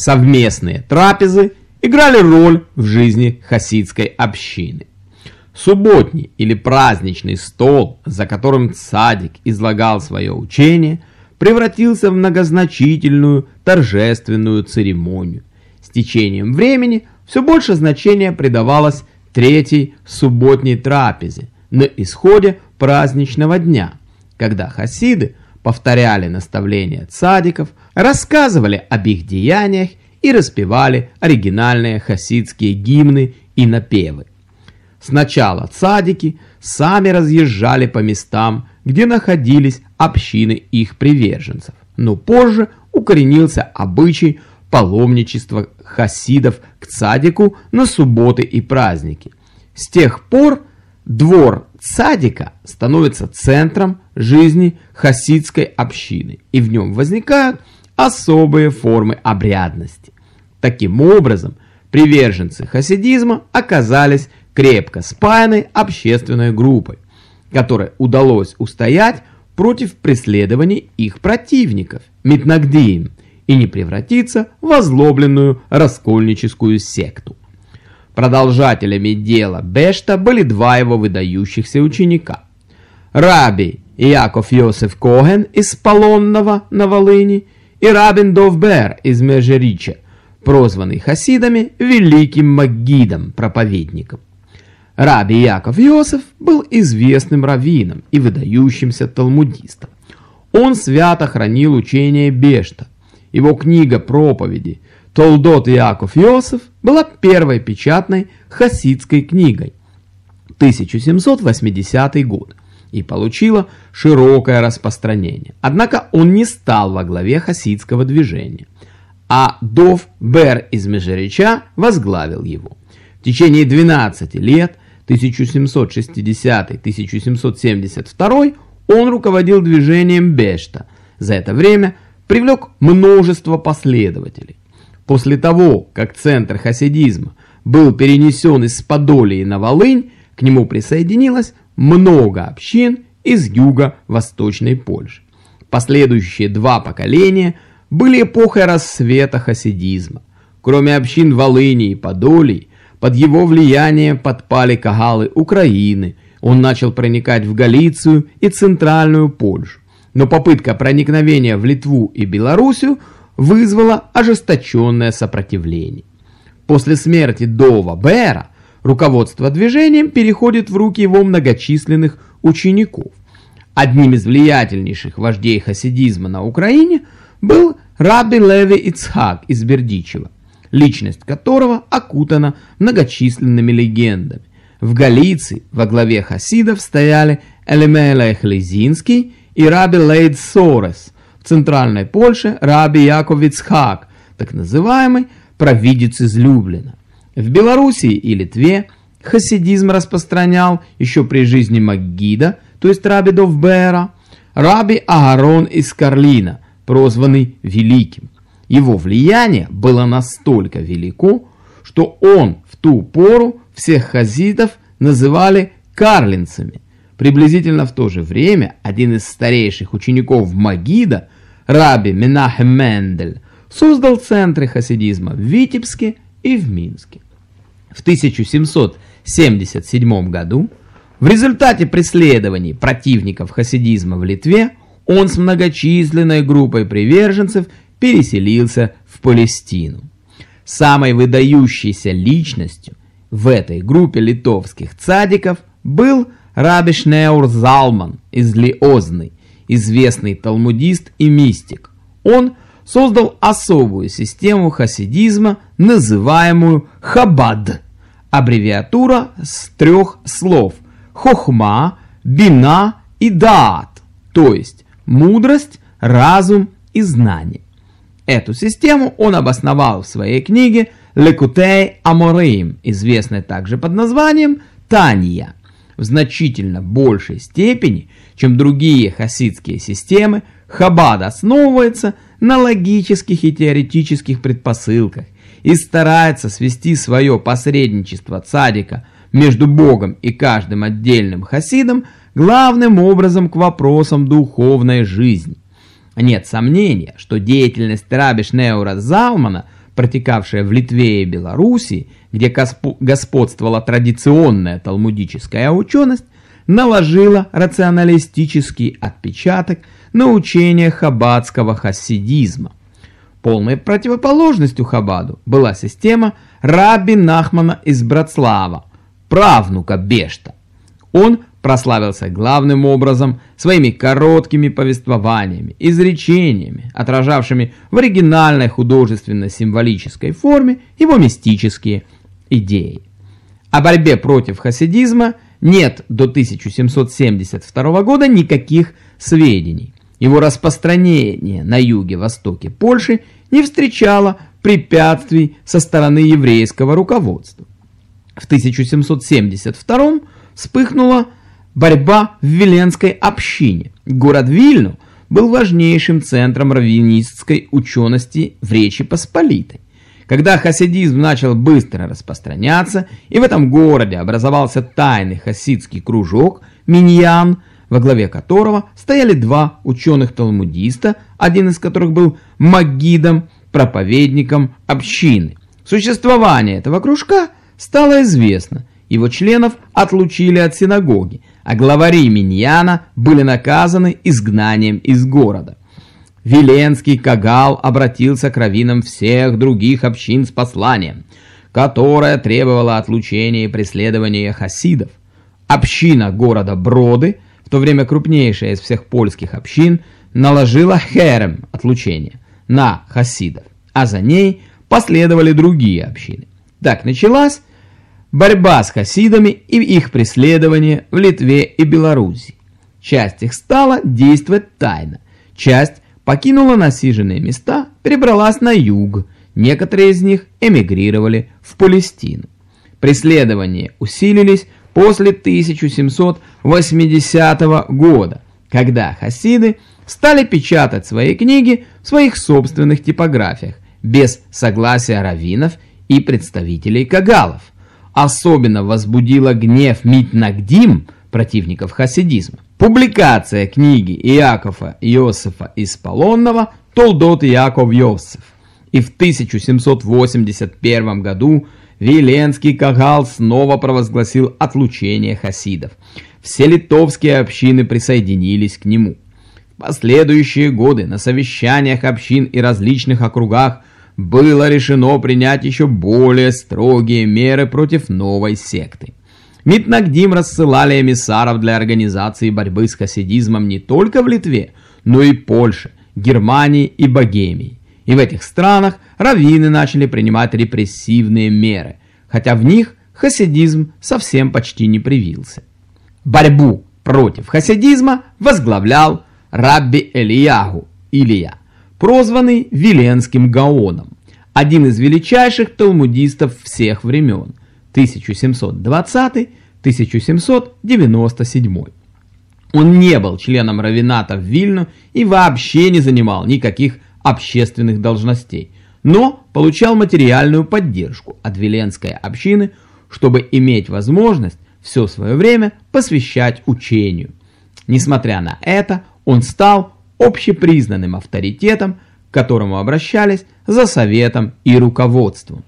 Совместные трапезы играли роль в жизни хасидской общины. Субботний или праздничный стол, за которым цадик излагал свое учение, превратился в многозначительную торжественную церемонию. С течением времени все больше значения придавалось третьей субботней трапезе на исходе праздничного дня, когда хасиды повторяли наставления цадиков, рассказывали об их деяниях и распевали оригинальные хасидские гимны и напевы. Сначала цадики сами разъезжали по местам, где находились общины их приверженцев, но позже укоренился обычай паломничества хасидов к цадику на субботы и праздники. С тех пор двор цадика становится центром жизни хасидской общины, и в нем возникают особые формы обрядности. Таким образом, приверженцы хасидизма оказались крепко спаянной общественной группой, которой удалось устоять против преследований их противников, Митнагдиим, и не превратиться в озлобленную раскольническую секту. Продолжателями дела Бешта были два его выдающихся ученика. Раби Яков Йосеф Коген из Полонного на Волыни и Рабин Довбер из Межерича, прозванный хасидами Великим Магидом, проповедником. Раби Яков Йосеф был известным раввином и выдающимся талмудистом. Он свято хранил учение Бешта. Его книга проповеди «Толдот Яков Йосеф» была первой печатной хасидской книгой 1780 год и получила широкое распространение. Однако он не стал во главе хасидского движения, а Дов Бер из Межерича возглавил его. В течение 12 лет 1760-1772 он руководил движением Бешта. За это время привлек множество последователей. После того, как центр хасидизма был перенесен из Подолии на Волынь, к нему присоединилось много общин из юго-восточной Польши. Последующие два поколения были эпохой рассвета хасидизма. Кроме общин Волыни и Подолии, под его влияние подпали кагалы Украины, он начал проникать в Галицию и Центральную Польшу. Но попытка проникновения в Литву и Белоруссию вызвала ожесточенное сопротивление. После смерти Дова Бера руководство движением переходит в руки его многочисленных учеников. Одним из влиятельнейших вождей хасидизма на Украине был Раби Леви Ицхак из Бердичева личность которого окутана многочисленными легендами. В Галиции во главе хасидов стояли Элемелех Лизинский и Раби Лейд Сорес, в центральной Польше Раби Яков Ицхак, так называемый провидец из Люблина. В Белоруссии и Литве хасидизм распространял еще при жизни Магида, то есть Раби Довбера, Раби Агарон из Карлина, прозванный Великим. Его влияние было настолько велико, что он в ту пору всех хазидов называли карлинцами. Приблизительно в то же время один из старейших учеников Магида, раби Менахем Мендель, создал центры хасидизма в Витебске и в Минске. В 1777 году в результате преследований противников хасидизма в Литве он с многочисленной группой приверженцев переселился в Палестину. Самой выдающейся личностью в этой группе литовских цадиков был Раби Шнеур Залман из Лиозны, известный талмудист и мистик. Он создал особую систему хасидизма, называемую Хабад, аббревиатура с трех слов Хохма, Бина и Даат, то есть мудрость, разум и знание. Эту систему он обосновал в своей книге «Лекутей Амореим», известной также под названием «Тания». В значительно большей степени, чем другие хасидские системы, Хаббад основывается на логических и теоретических предпосылках и старается свести свое посредничество цадика между Богом и каждым отдельным хасидом главным образом к вопросам духовной жизни. Нет сомнения, что деятельность Раби Шнеура Заумана протекавшая в Литве и Белоруссии, где господствовала традиционная талмудическая ученость, наложила рационалистический отпечаток на учение хаббатского хасидизма. Полной противоположностью Хабаду была система Раби Нахмана из Братслава, правнука Бешта. Он прославился главным образом своими короткими повествованиями, изречениями, отражавшими в оригинальной художественно-символической форме его мистические идеи. О борьбе против хасидизма нет до 1772 года никаких сведений. Его распространение на юге-востоке Польши не встречало препятствий со стороны еврейского руководства. В 1772 вспыхнула борьба в Виленской общине. Город Вильну был важнейшим центром раввинистской учености в Речи Посполитой. Когда хасидизм начал быстро распространяться, и в этом городе образовался тайный хасидский кружок Миньян, во главе которого стояли два ученых-талмудиста, один из которых был Магидом, проповедником общины. Существование этого кружка стало известно, его членов отлучили от синагоги, а главари Миньяна были наказаны изгнанием из города. Виленский Кагал обратился к раввинам всех других общин с посланием, которое требовало отлучения и преследования хасидов. Община города Броды, в то время крупнейшая из всех польских общин, наложила херем отлучения на хасидов, а за ней последовали другие общины. Так началась борьба с хасидами и их преследование в Литве и Белоруссии. Часть их стала действовать тайно, часть покинула насиженные места, перебралась на юг, некоторые из них эмигрировали в Палестину. Преследования усилились после 1780 года, когда хасиды стали печатать свои книги в своих собственных типографиях, без согласия раввинов и представителей кагалов особенно возбудила гнев Митнагдим, противников хасидизма. Публикация книги Иакова Иосифа из Полонного «Толдот Иаков Йосиф». И в 1781 году Виленский Кагал снова провозгласил отлучение хасидов. Все литовские общины присоединились к нему. В последующие годы на совещаниях общин и различных округах было решено принять еще более строгие меры против новой секты. Митнагдим рассылали эмиссаров для организации борьбы с хасидизмом не только в Литве, но и Польше, Германии и Богемии. И в этих странах раввины начали принимать репрессивные меры, хотя в них хасидизм совсем почти не привился. Борьбу против хасидизма возглавлял Рабби Элиягу Илия прозванный Виленским Гаоном, один из величайших талмудистов всех времен, 1720-1797. Он не был членом равината в Вильну и вообще не занимал никаких общественных должностей, но получал материальную поддержку от Виленской общины, чтобы иметь возможность все свое время посвящать учению. Несмотря на это, он стал общепризнанным авторитетом, к которому обращались за советом и руководством.